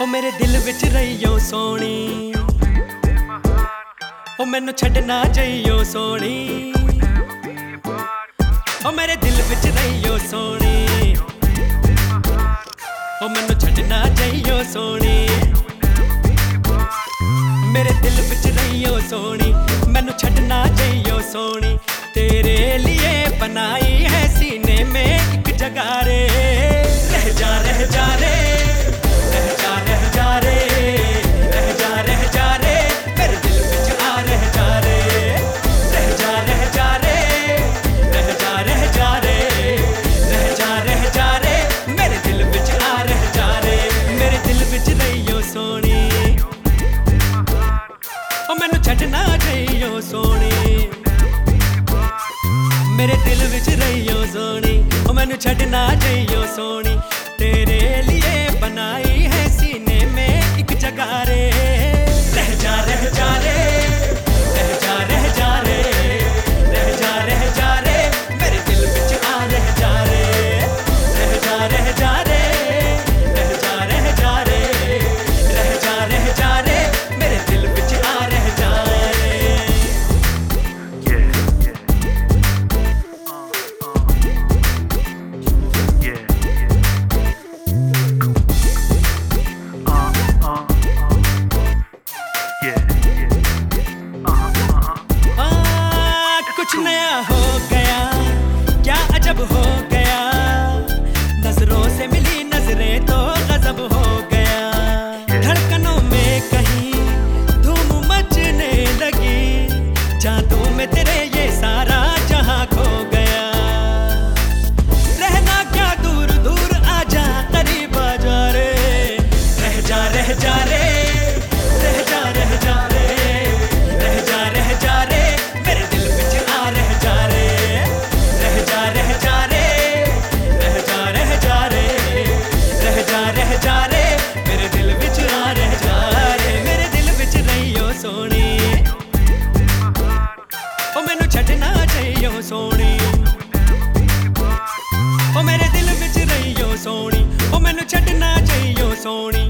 ਉਹ ਮੇਰੇ ਦਿਲ ਵਿੱਚ ਰਹੀਓ ਸੋਹਣੀ। ਉਹ ਮੈਨੂੰ ਛੱਡ ਨਾ ਜਾਈਓ ਸੋਹਣੀ। ਉਹ ਮੇਰੇ ਦਿਲ ਵਿੱਚ ਰਹੀਓ ਸੋਹਣੀ। ਉਹ ਮੈਨੂੰ ਛੱਡ ਨਾ ਜਾਈਓ ਸੋਹਣੀ। ਮੇਰੇ ਦਿਲ ਵਿੱਚ ਰਹੀਓ ਸੋਹਣੀ। ਮੈਨੂੰ ਛੱਡ ਨਾ ਜਾਈਓ ਸੋਹਣੀ। ਤੇਰੇ ਲਈ ਬਣਾਈ ਹੈ ਸੀਨੇ ਮੇ ਇੱਕ ਜਗ੍ਹਾ ਭੁੱਲ ਨਾ ਜਾਈਓ ਸੋਹਣੀ। ਮੇਰੇ ਦਿਲ ਵਿੱਚ ਰਹੀਓ ਸੋਹਣੀ। ਉਹ ਮੈਨੂੰ ਛੱਡ ਨਾ ਜਾਈਓ ਸੋਹਣੀ। ਤੇਰੇ neighborhood. ਸੋਹਣੀ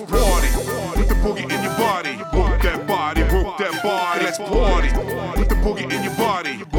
let's party. Put the boogie in your body. Broke that body, broke that body. Let's party. Put the boogie in your body.